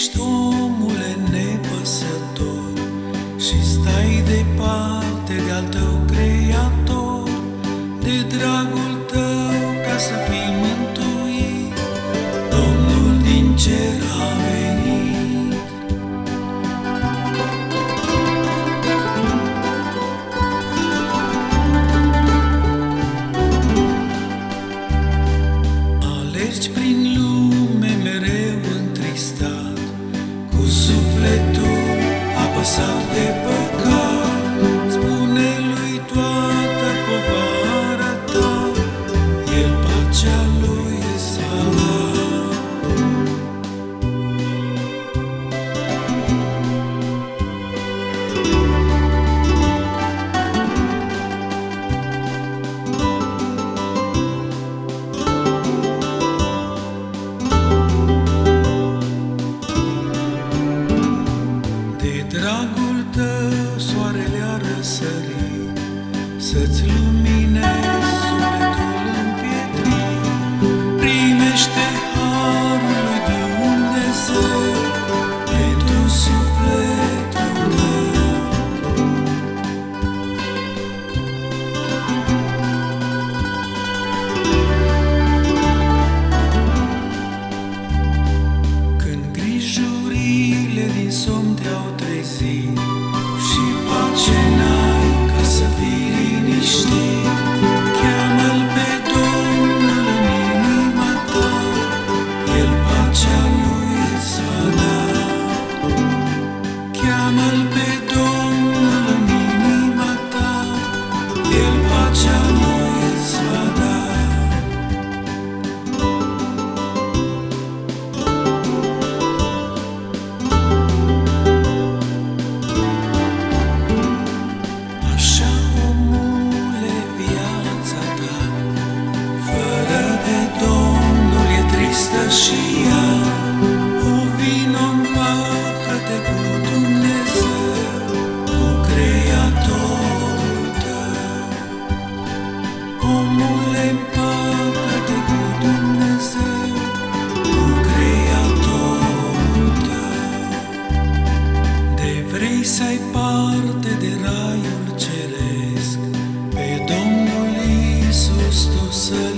ești omule nepăsător. Și stai departe de-al tău creator De dragul tău ca să fii mântuit Domnul din cer a venit. Alergi prin Sunday. Să-ți Cheamă-L pe Domnul în inima ta El pacea Vrei să ai parte de raiul ceresc Pe Domnul Iisus tu să